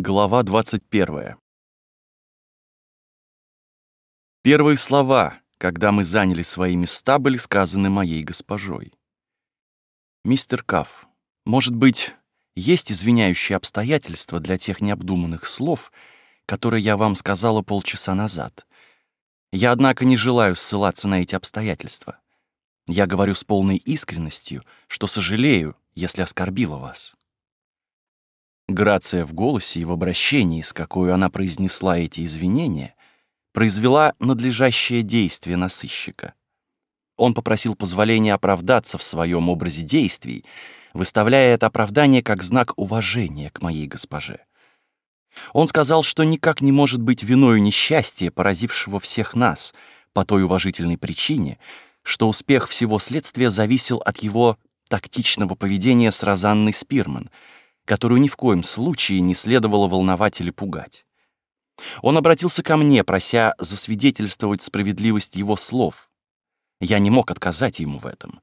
Глава 21. Первые слова, когда мы заняли свои места, были сказаны моей госпожой. «Мистер Кафф, может быть, есть извиняющие обстоятельства для тех необдуманных слов, которые я вам сказала полчаса назад. Я, однако, не желаю ссылаться на эти обстоятельства. Я говорю с полной искренностью, что сожалею, если оскорбила вас». Грация в голосе и в обращении, с какой она произнесла эти извинения, произвела надлежащее действие на сыщика. Он попросил позволения оправдаться в своем образе действий, выставляя это оправдание как знак уважения к моей госпоже. Он сказал, что никак не может быть виною несчастья, поразившего всех нас, по той уважительной причине, что успех всего следствия зависел от его тактичного поведения с Розанной Спирман — которую ни в коем случае не следовало волновать или пугать. Он обратился ко мне, прося засвидетельствовать справедливость его слов. Я не мог отказать ему в этом.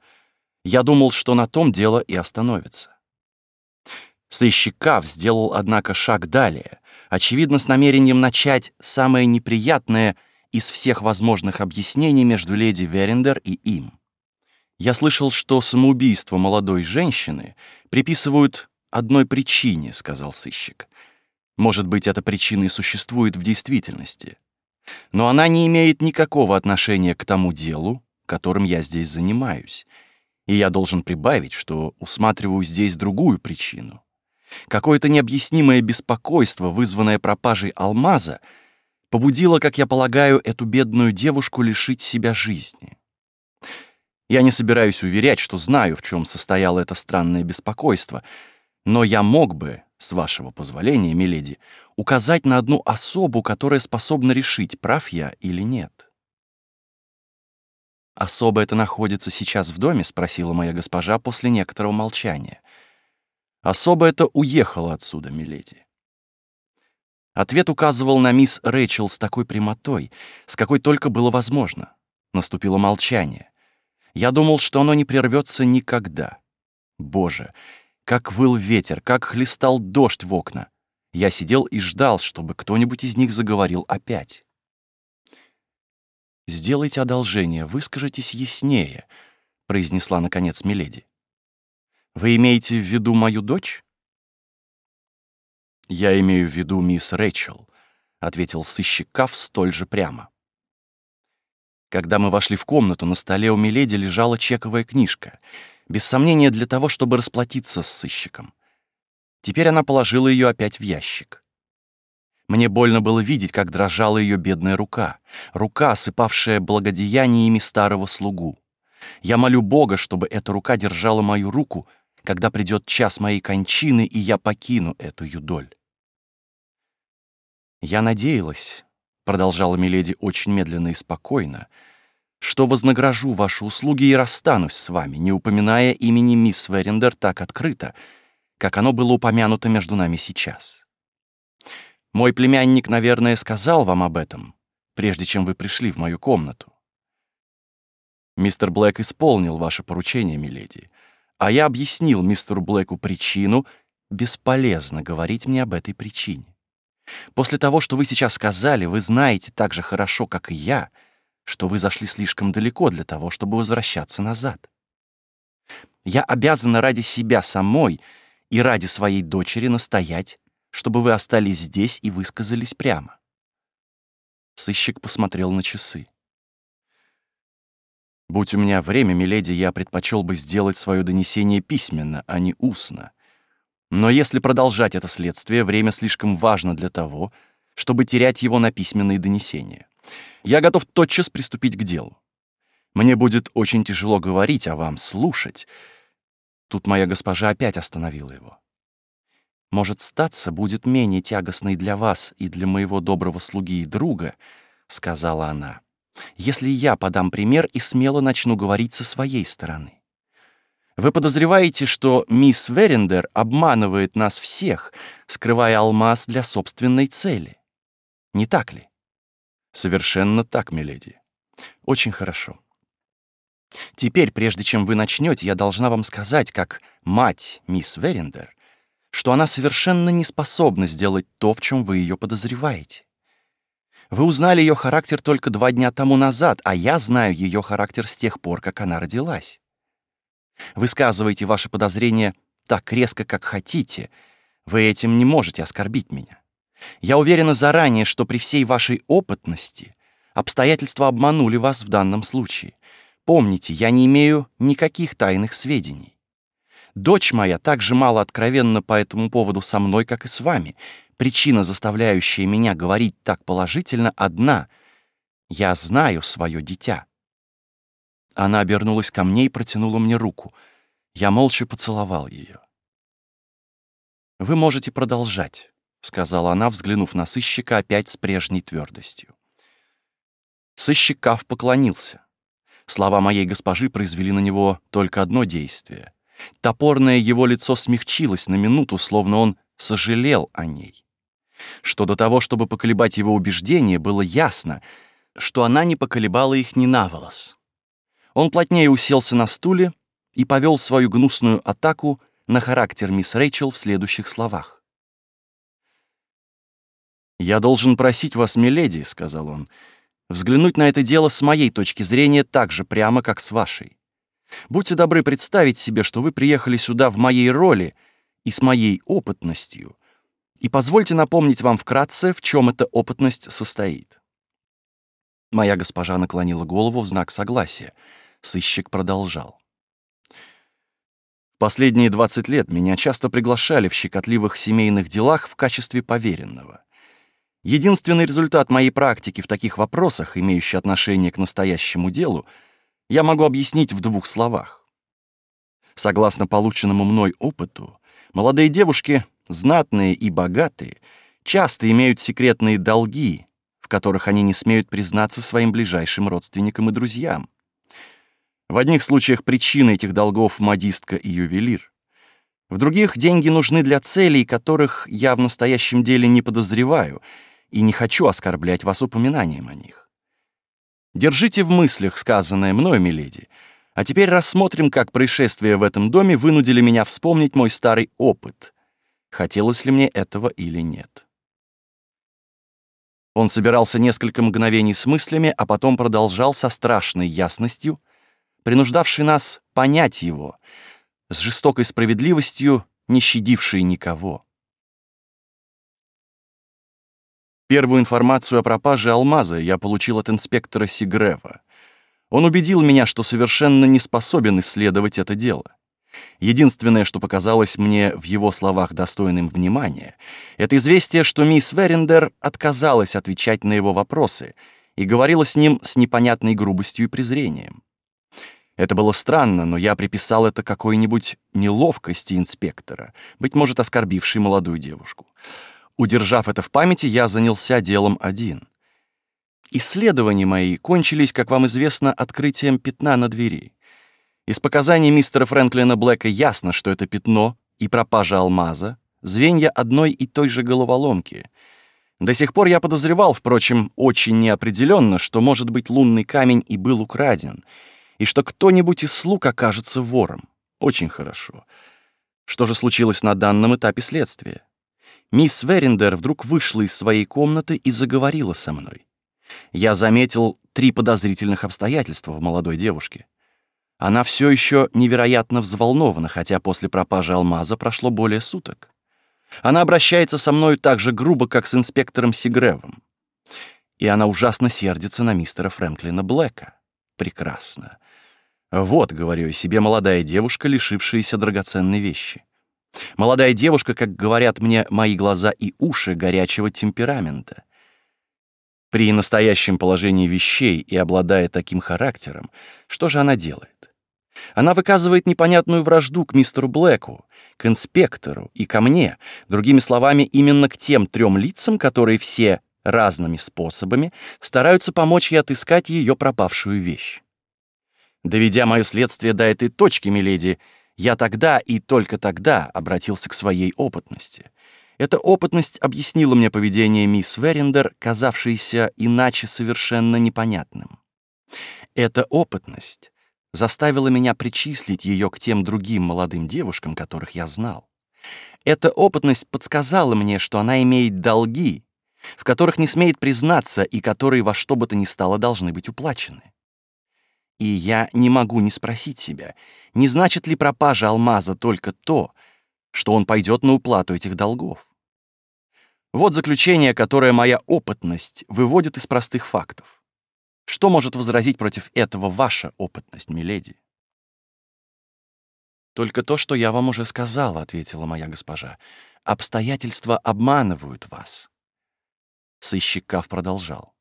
Я думал, что на том дело и остановится. Сыщик Кав сделал, однако, шаг далее, очевидно, с намерением начать самое неприятное из всех возможных объяснений между леди Верендер и им. Я слышал, что самоубийство молодой женщины приписывают одной причине», — сказал сыщик. «Может быть, эта причина и существует в действительности. Но она не имеет никакого отношения к тому делу, которым я здесь занимаюсь. И я должен прибавить, что усматриваю здесь другую причину. Какое-то необъяснимое беспокойство, вызванное пропажей алмаза, побудило, как я полагаю, эту бедную девушку лишить себя жизни. Я не собираюсь уверять, что знаю, в чем состояло это странное беспокойство — но я мог бы, с вашего позволения, миледи, указать на одну особу, которая способна решить, прав я или нет. «Особо это находится сейчас в доме?» — спросила моя госпожа после некоторого молчания. «Особо это уехала отсюда, миледи». Ответ указывал на мисс Рэйчел с такой прямотой, с какой только было возможно. Наступило молчание. Я думал, что оно не прервется никогда. Боже, как выл ветер, как хлестал дождь в окна. Я сидел и ждал, чтобы кто-нибудь из них заговорил опять. «Сделайте одолжение, выскажитесь яснее», — произнесла, наконец, Миледи. «Вы имеете в виду мою дочь?» «Я имею в виду мисс Рэчел», — ответил сыщик Каф столь же прямо. Когда мы вошли в комнату, на столе у Миледи лежала чековая книжка — без сомнения для того, чтобы расплатиться с сыщиком. Теперь она положила ее опять в ящик. Мне больно было видеть, как дрожала ее бедная рука, рука, осыпавшая благодеяниями старого слугу. Я молю Бога, чтобы эта рука держала мою руку, когда придет час моей кончины, и я покину эту юдоль. «Я надеялась», — продолжала Миледи очень медленно и спокойно, — что вознагражу ваши услуги и расстанусь с вами, не упоминая имени мисс Верендер так открыто, как оно было упомянуто между нами сейчас. Мой племянник, наверное, сказал вам об этом, прежде чем вы пришли в мою комнату. Мистер Блэк исполнил ваше поручение, миледи, а я объяснил мистеру Блэку причину, бесполезно говорить мне об этой причине. После того, что вы сейчас сказали, вы знаете так же хорошо, как и я — что вы зашли слишком далеко для того, чтобы возвращаться назад. Я обязана ради себя самой и ради своей дочери настоять, чтобы вы остались здесь и высказались прямо. Сыщик посмотрел на часы. «Будь у меня время, миледи, я предпочел бы сделать свое донесение письменно, а не устно. Но если продолжать это следствие, время слишком важно для того, чтобы терять его на письменные донесения. Я готов тотчас приступить к делу. Мне будет очень тяжело говорить, а вам слушать. Тут моя госпожа опять остановила его. Может, статься будет менее тягостной для вас и для моего доброго слуги и друга, сказала она, если я подам пример и смело начну говорить со своей стороны. Вы подозреваете, что мисс Верендер обманывает нас всех, скрывая алмаз для собственной цели. Не так ли? Совершенно так, миледи. Очень хорошо. Теперь, прежде чем вы начнете, я должна вам сказать, как мать мисс Верендер, что она совершенно не способна сделать то, в чем вы ее подозреваете. Вы узнали ее характер только два дня тому назад, а я знаю ее характер с тех пор, как она родилась. Высказывайте ваши подозрения так резко, как хотите. Вы этим не можете оскорбить меня. Я уверена заранее, что при всей вашей опытности обстоятельства обманули вас в данном случае. Помните, я не имею никаких тайных сведений. Дочь моя так же мало откровенна по этому поводу со мной, как и с вами. Причина, заставляющая меня говорить так положительно, одна. Я знаю свое дитя. Она обернулась ко мне и протянула мне руку. Я молча поцеловал ее. «Вы можете продолжать», — сказала она, взглянув на сыщика опять с прежней твердостью. Сыщик Кав поклонился. Слова моей госпожи произвели на него только одно действие. Топорное его лицо смягчилось на минуту, словно он сожалел о ней. Что до того, чтобы поколебать его убеждение, было ясно, что она не поколебала их ни на волос. Он плотнее уселся на стуле и повел свою гнусную атаку на характер мисс Рэйчел в следующих словах. «Я должен просить вас, миледи», — сказал он, — «взглянуть на это дело с моей точки зрения так же прямо, как с вашей. Будьте добры представить себе, что вы приехали сюда в моей роли и с моей опытностью, и позвольте напомнить вам вкратце, в чем эта опытность состоит». Моя госпожа наклонила голову в знак согласия — Сыщик продолжал. Последние 20 лет меня часто приглашали в щекотливых семейных делах в качестве поверенного. Единственный результат моей практики в таких вопросах, имеющий отношение к настоящему делу, я могу объяснить в двух словах. Согласно полученному мной опыту, молодые девушки, знатные и богатые, часто имеют секретные долги, в которых они не смеют признаться своим ближайшим родственникам и друзьям. В одних случаях причина этих долгов — модистка и ювелир. В других деньги нужны для целей, которых я в настоящем деле не подозреваю и не хочу оскорблять вас упоминанием о них. Держите в мыслях сказанное мною, миледи, а теперь рассмотрим, как происшествия в этом доме вынудили меня вспомнить мой старый опыт. Хотелось ли мне этого или нет. Он собирался несколько мгновений с мыслями, а потом продолжал со страшной ясностью — принуждавший нас понять его, с жестокой справедливостью, не щадивший никого. Первую информацию о пропаже алмаза я получил от инспектора Сигрева. Он убедил меня, что совершенно не способен исследовать это дело. Единственное, что показалось мне в его словах достойным внимания, это известие, что мисс Верендер отказалась отвечать на его вопросы и говорила с ним с непонятной грубостью и презрением. Это было странно, но я приписал это какой-нибудь неловкости инспектора, быть может, оскорбившей молодую девушку. Удержав это в памяти, я занялся делом один. Исследования мои кончились, как вам известно, открытием пятна на двери. Из показаний мистера Фрэнклина Блэка ясно, что это пятно и пропажа алмаза — звенья одной и той же головоломки. До сих пор я подозревал, впрочем, очень неопределенно, что, может быть, лунный камень и был украден — и что кто-нибудь из слуг окажется вором. Очень хорошо. Что же случилось на данном этапе следствия? Мисс Верендер вдруг вышла из своей комнаты и заговорила со мной. Я заметил три подозрительных обстоятельства в молодой девушке. Она все еще невероятно взволнована, хотя после пропажи алмаза прошло более суток. Она обращается со мной так же грубо, как с инспектором Сигревом. И она ужасно сердится на мистера Фрэнклина Блэка. Прекрасно. Вот, говорю себе, молодая девушка, лишившаяся драгоценной вещи. Молодая девушка, как говорят мне мои глаза и уши, горячего темперамента. При настоящем положении вещей и обладая таким характером, что же она делает? Она выказывает непонятную вражду к мистеру Блэку, к инспектору и ко мне, другими словами, именно к тем трем лицам, которые все разными способами стараются помочь ей отыскать ее пропавшую вещь. Доведя мое следствие до этой точки, миледи, я тогда и только тогда обратился к своей опытности. Эта опытность объяснила мне поведение мисс Верендер, казавшееся иначе совершенно непонятным. Эта опытность заставила меня причислить ее к тем другим молодым девушкам, которых я знал. Эта опытность подсказала мне, что она имеет долги, в которых не смеет признаться и которые во что бы то ни стало должны быть уплачены. И я не могу не спросить себя, не значит ли пропажа алмаза только то, что он пойдет на уплату этих долгов. Вот заключение, которое моя опытность выводит из простых фактов. Что может возразить против этого ваша опытность, миледи? «Только то, что я вам уже сказала», — ответила моя госпожа. «Обстоятельства обманывают вас». Сыщик Кав продолжал.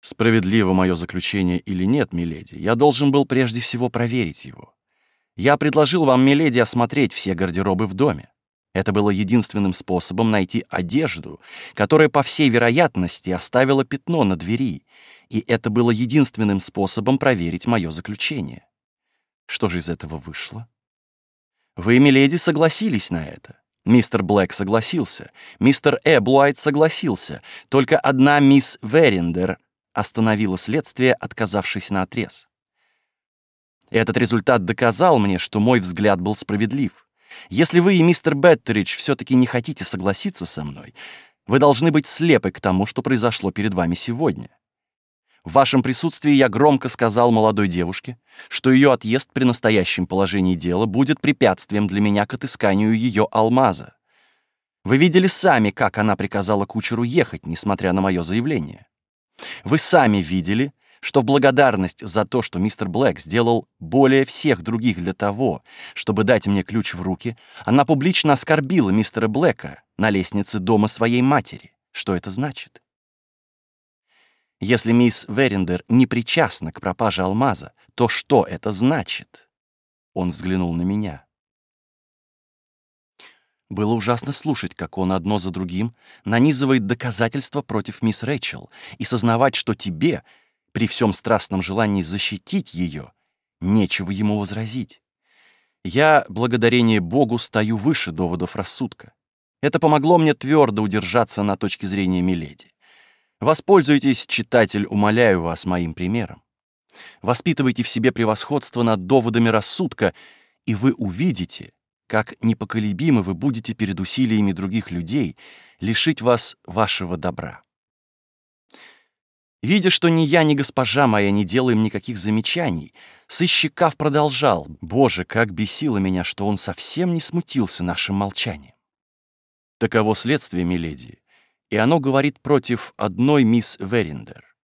«Справедливо мое заключение или нет, миледи, я должен был прежде всего проверить его. Я предложил вам, миледи, осмотреть все гардеробы в доме. Это было единственным способом найти одежду, которая, по всей вероятности, оставила пятно на двери, и это было единственным способом проверить мое заключение. Что же из этого вышло? Вы, миледи, согласились на это. Мистер Блэк согласился. Мистер Эблуайт согласился. Только одна мисс Верендер остановила следствие, отказавшись на отрез. Этот результат доказал мне, что мой взгляд был справедлив. Если вы и мистер Беттеридж все-таки не хотите согласиться со мной, вы должны быть слепы к тому, что произошло перед вами сегодня. В вашем присутствии я громко сказал молодой девушке, что ее отъезд при настоящем положении дела будет препятствием для меня к отысканию ее алмаза. Вы видели сами, как она приказала кучеру ехать, несмотря на мое заявление. Вы сами видели, что в благодарность за то, что мистер Блэк сделал более всех других для того, чтобы дать мне ключ в руки, она публично оскорбила мистера Блэка на лестнице дома своей матери. Что это значит? Если мисс Верендер не причастна к пропаже алмаза, то что это значит? Он взглянул на меня. Было ужасно слушать, как он одно за другим нанизывает доказательства против мисс Рэйчел и сознавать, что тебе, при всем страстном желании защитить ее, нечего ему возразить. Я, благодарение Богу, стою выше доводов рассудка. Это помогло мне твердо удержаться на точке зрения Миледи. Воспользуйтесь, читатель, умоляю вас, моим примером. Воспитывайте в себе превосходство над доводами рассудка, и вы увидите, как непоколебимы вы будете перед усилиями других людей лишить вас вашего добра. Видя, что ни я, ни госпожа моя не делаем никаких замечаний, сыщикав продолжал. Боже, как бесило меня, что он совсем не смутился нашим молчанием. Таково следствие, миледи, и оно говорит против одной мисс Верендер.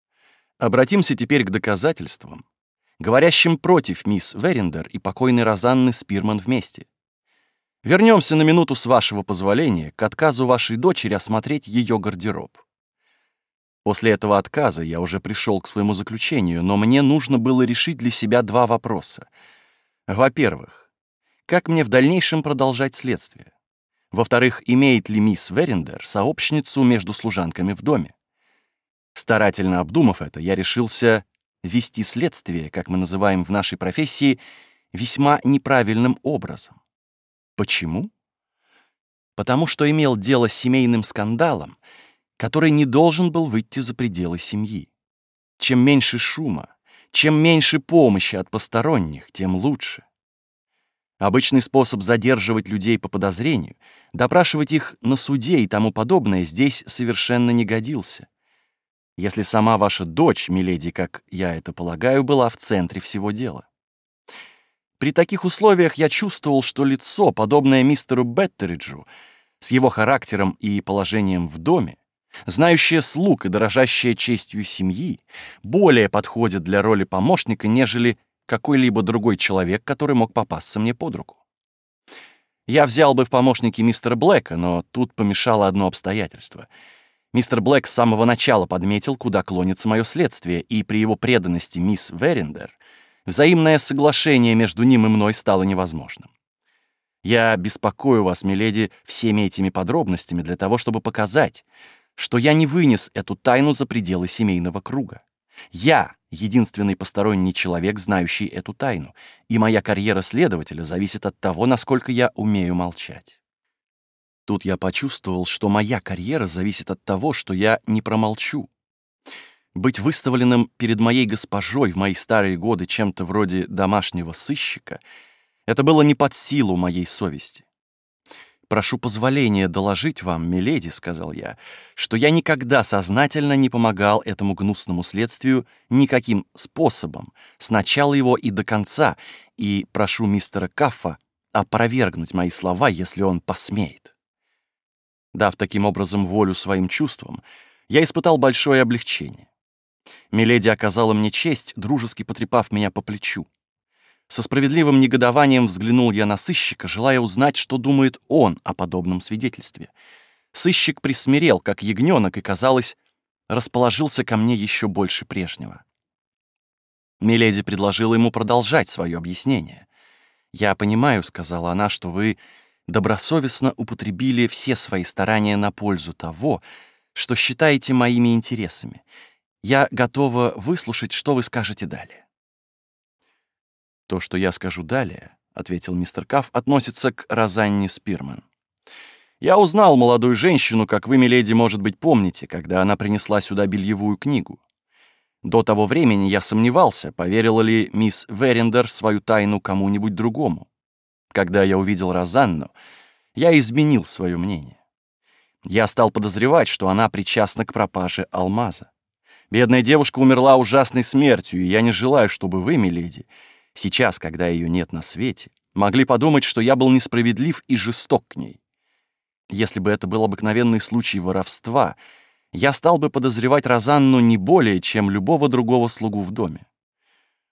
Обратимся теперь к доказательствам, говорящим против мисс Верендер и покойной Розанны Спирман вместе. Вернемся на минуту с вашего позволения к отказу вашей дочери осмотреть ее гардероб. После этого отказа я уже пришел к своему заключению, но мне нужно было решить для себя два вопроса. Во-первых, как мне в дальнейшем продолжать следствие? Во-вторых, имеет ли мисс Верендер сообщницу между служанками в доме? Старательно обдумав это, я решился вести следствие, как мы называем в нашей профессии, весьма неправильным образом. Почему? Потому что имел дело с семейным скандалом, который не должен был выйти за пределы семьи. Чем меньше шума, чем меньше помощи от посторонних, тем лучше. Обычный способ задерживать людей по подозрению, допрашивать их на суде и тому подобное здесь совершенно не годился. Если сама ваша дочь, миледи, как я это полагаю, была в центре всего дела. При таких условиях я чувствовал, что лицо, подобное мистеру Беттериджу, с его характером и положением в доме, знающее слуг и дорожащее честью семьи, более подходит для роли помощника, нежели какой-либо другой человек, который мог попасться мне под руку. Я взял бы в помощники мистера Блэка, но тут помешало одно обстоятельство. Мистер Блэк с самого начала подметил, куда клонится мое следствие, и при его преданности мисс Верендер взаимное соглашение между ним и мной стало невозможным. Я беспокою вас, миледи, всеми этими подробностями для того, чтобы показать, что я не вынес эту тайну за пределы семейного круга. Я — единственный посторонний человек, знающий эту тайну, и моя карьера следователя зависит от того, насколько я умею молчать. Тут я почувствовал, что моя карьера зависит от того, что я не промолчу. Быть выставленным перед моей госпожой в мои старые годы чем-то вроде домашнего сыщика — это было не под силу моей совести. «Прошу позволения доложить вам, миледи», — сказал я, «что я никогда сознательно не помогал этому гнусному следствию никаким способом, с начала его и до конца, и прошу мистера Каффа опровергнуть мои слова, если он посмеет». Дав таким образом волю своим чувствам, я испытал большое облегчение. Миледи оказала мне честь, дружески потрепав меня по плечу. Со справедливым негодованием взглянул я на сыщика, желая узнать, что думает он о подобном свидетельстве. Сыщик присмирел, как ягненок, и, казалось, расположился ко мне еще больше прежнего. Миледи предложила ему продолжать свое объяснение. «Я понимаю», — сказала она, — «что вы добросовестно употребили все свои старания на пользу того, что считаете моими интересами. Я готова выслушать, что вы скажете далее». «То, что я скажу далее», — ответил мистер Каф, — «относится к Розанне Спирман. Я узнал молодую женщину, как вы, миледи, может быть, помните, когда она принесла сюда бельевую книгу. До того времени я сомневался, поверила ли мисс Верендер свою тайну кому-нибудь другому. Когда я увидел Розанну, я изменил свое мнение. Я стал подозревать, что она причастна к пропаже алмаза. Бедная девушка умерла ужасной смертью, и я не желаю, чтобы вы, миледи, сейчас, когда ее нет на свете, могли подумать, что я был несправедлив и жесток к ней. Если бы это был обыкновенный случай воровства, я стал бы подозревать Розанну не более, чем любого другого слугу в доме.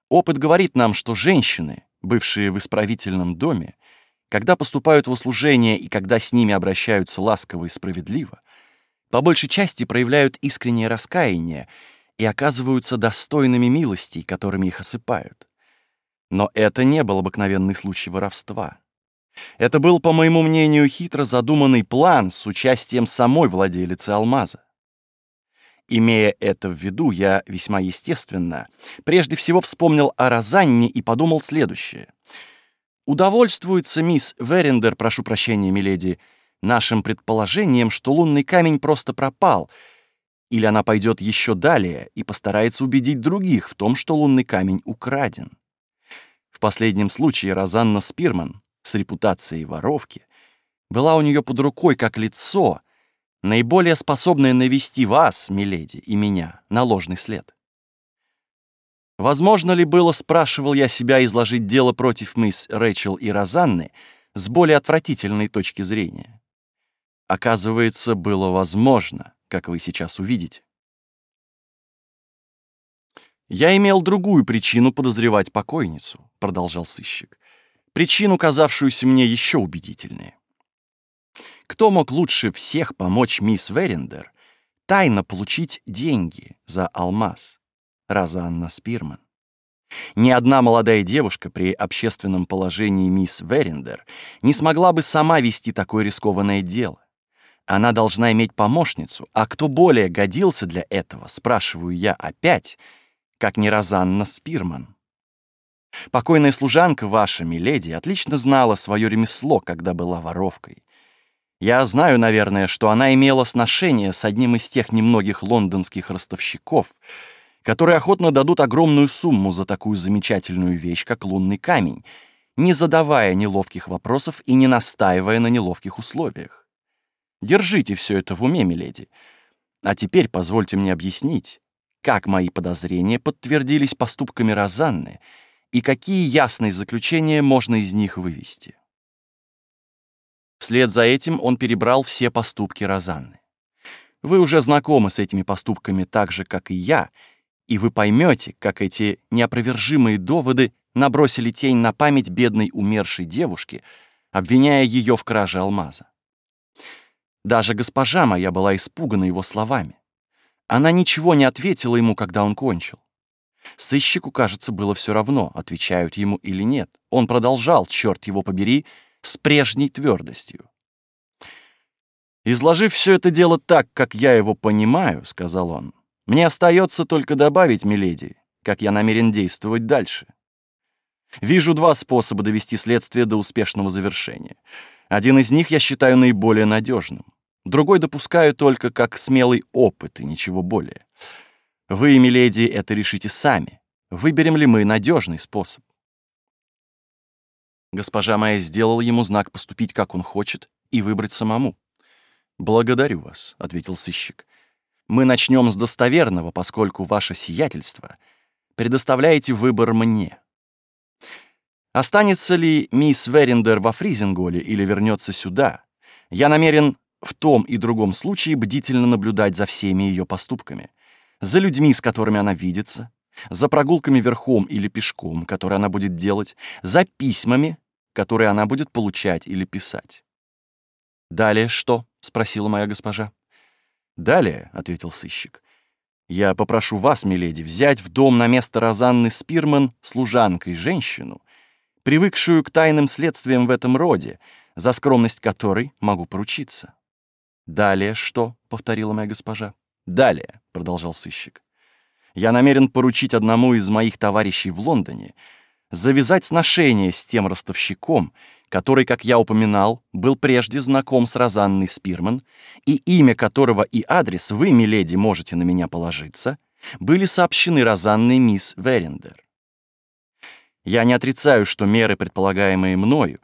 Опыт говорит нам, что женщины, бывшие в исправительном доме, когда поступают в услужение и когда с ними обращаются ласково и справедливо, по большей части проявляют искреннее раскаяние и оказываются достойными милостей, которыми их осыпают. Но это не был обыкновенный случай воровства. Это был, по моему мнению, хитро задуманный план с участием самой владелицы алмаза. Имея это в виду, я весьма естественно прежде всего вспомнил о Розанне и подумал следующее. Удовольствуется мисс Верендер, прошу прощения, миледи, нашим предположением, что лунный камень просто пропал, или она пойдет еще далее и постарается убедить других в том, что лунный камень украден последнем случае Розанна Спирман с репутацией воровки была у нее под рукой как лицо, наиболее способное навести вас, миледи, и меня на ложный след. Возможно ли было, спрашивал я себя, изложить дело против мисс Рэйчел и Розанны с более отвратительной точки зрения? Оказывается, было возможно, как вы сейчас увидите. «Я имел другую причину подозревать покойницу», — продолжал сыщик. «Причину, казавшуюся мне еще убедительнее. Кто мог лучше всех помочь мисс Верендер тайно получить деньги за алмаз? Розанна Спирман. Ни одна молодая девушка при общественном положении мисс Верендер не смогла бы сама вести такое рискованное дело. Она должна иметь помощницу, а кто более годился для этого, спрашиваю я опять — как не Розанна Спирман. Покойная служанка ваша, миледи, отлично знала свое ремесло, когда была воровкой. Я знаю, наверное, что она имела сношение с одним из тех немногих лондонских ростовщиков, которые охотно дадут огромную сумму за такую замечательную вещь, как лунный камень, не задавая неловких вопросов и не настаивая на неловких условиях. Держите все это в уме, миледи. А теперь позвольте мне объяснить, как мои подозрения подтвердились поступками Розанны и какие ясные заключения можно из них вывести. Вслед за этим он перебрал все поступки Розанны. Вы уже знакомы с этими поступками так же, как и я, и вы поймете, как эти неопровержимые доводы набросили тень на память бедной умершей девушки, обвиняя ее в краже алмаза. Даже госпожа моя была испугана его словами. Она ничего не ответила ему, когда он кончил. Сыщику, кажется, было все равно, отвечают ему или нет. Он продолжал, черт его побери, с прежней твердостью. «Изложив все это дело так, как я его понимаю», — сказал он, — «мне остается только добавить, миледи, как я намерен действовать дальше. Вижу два способа довести следствие до успешного завершения. Один из них я считаю наиболее надежным. Другой допускаю только как смелый опыт и ничего более. Вы, миледи, это решите сами. Выберем ли мы надежный способ? Госпожа моя сделала ему знак поступить, как он хочет, и выбрать самому. «Благодарю вас», — ответил сыщик. «Мы начнем с достоверного, поскольку ваше сиятельство предоставляете выбор мне. Останется ли мисс Верендер во Фризинголе или вернется сюда? Я намерен в том и другом случае бдительно наблюдать за всеми ее поступками, за людьми, с которыми она видится, за прогулками верхом или пешком, которые она будет делать, за письмами, которые она будет получать или писать. «Далее что?» — спросила моя госпожа. «Далее», — ответил сыщик, — «я попрошу вас, миледи, взять в дом на место Розанны Спирман служанкой женщину, привыкшую к тайным следствиям в этом роде, за скромность которой могу поручиться». «Далее что?» — повторила моя госпожа. «Далее», — продолжал сыщик. «Я намерен поручить одному из моих товарищей в Лондоне завязать сношение с тем ростовщиком, который, как я упоминал, был прежде знаком с Розанной Спирман, и имя которого и адрес вы, миледи, можете на меня положиться, были сообщены Розанной мисс Верендер. Я не отрицаю, что меры, предполагаемые мною,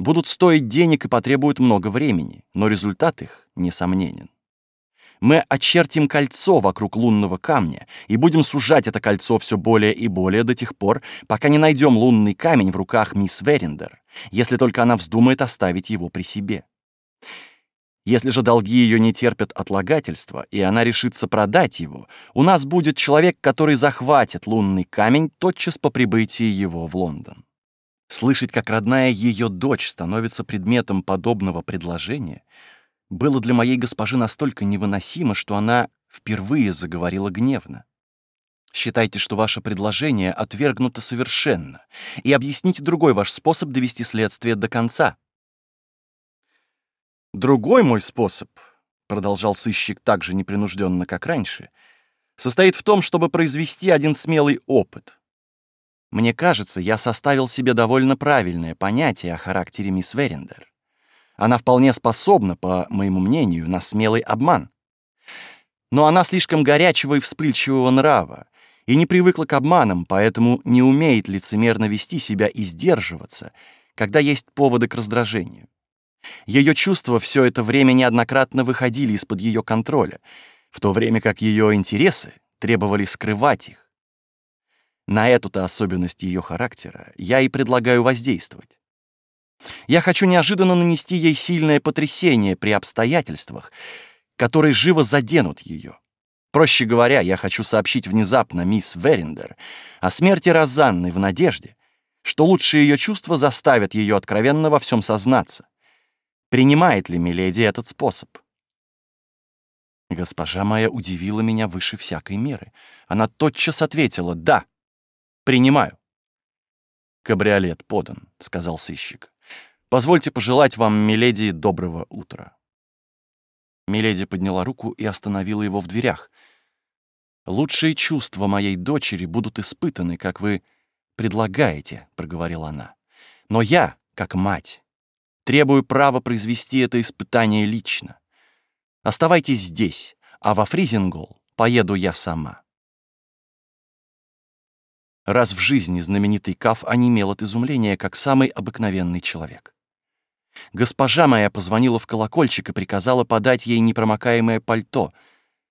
будут стоить денег и потребуют много времени, но результат их несомненен. Мы очертим кольцо вокруг лунного камня и будем сужать это кольцо все более и более до тех пор, пока не найдем лунный камень в руках мисс Верендер, если только она вздумает оставить его при себе. Если же долги ее не терпят отлагательства, и она решится продать его, у нас будет человек, который захватит лунный камень тотчас по прибытии его в Лондон. Слышать, как родная ее дочь становится предметом подобного предложения — было для моей госпожи настолько невыносимо, что она впервые заговорила гневно. Считайте, что ваше предложение отвергнуто совершенно, и объясните другой ваш способ довести следствие до конца. Другой мой способ, продолжал сыщик так же непринужденно, как раньше, состоит в том, чтобы произвести один смелый опыт. Мне кажется, я составил себе довольно правильное понятие о характере мисс Верендер. Она вполне способна, по моему мнению, на смелый обман. Но она слишком горячего и вспыльчивого нрава и не привыкла к обманам, поэтому не умеет лицемерно вести себя и сдерживаться, когда есть поводы к раздражению. Ее чувства все это время неоднократно выходили из-под ее контроля, в то время как ее интересы требовали скрывать их. На эту-то особенность ее характера я и предлагаю воздействовать. Я хочу неожиданно нанести ей сильное потрясение при обстоятельствах, которые живо заденут ее. Проще говоря, я хочу сообщить внезапно мисс Верендер о смерти Розанны в надежде, что лучшие ее чувства заставят ее откровенно во всем сознаться. Принимает ли Миледи этот способ? Госпожа моя удивила меня выше всякой меры. Она тотчас ответила «Да, принимаю». «Кабриолет подан», — сказал сыщик. Позвольте пожелать вам, миледи, доброго утра». Миледи подняла руку и остановила его в дверях. «Лучшие чувства моей дочери будут испытаны, как вы предлагаете», — проговорила она. «Но я, как мать, требую права произвести это испытание лично. Оставайтесь здесь, а во Фризингол поеду я сама». Раз в жизни знаменитый Каф онемел от изумления, как самый обыкновенный человек. Госпожа моя позвонила в колокольчик и приказала подать ей непромокаемое пальто.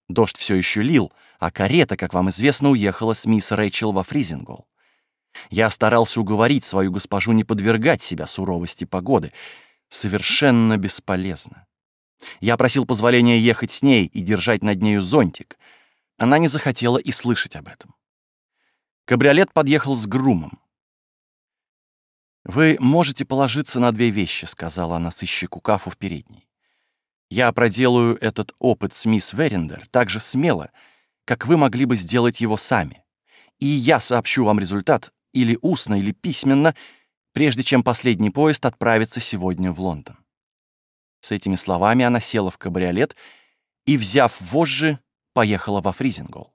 Дождь все еще лил, а карета, как вам известно, уехала с мисс Рэйчел во Фризингол. Я старался уговорить свою госпожу не подвергать себя суровости погоды. Совершенно бесполезно. Я просил позволения ехать с ней и держать над нею зонтик. Она не захотела и слышать об этом. Кабриолет подъехал с грумом. «Вы можете положиться на две вещи», — сказала она сыщику Кафу в передней. «Я проделаю этот опыт с мисс Верендер так же смело, как вы могли бы сделать его сами. И я сообщу вам результат или устно, или письменно, прежде чем последний поезд отправится сегодня в Лондон». С этими словами она села в кабриолет и, взяв вожжи, поехала во Фризингол.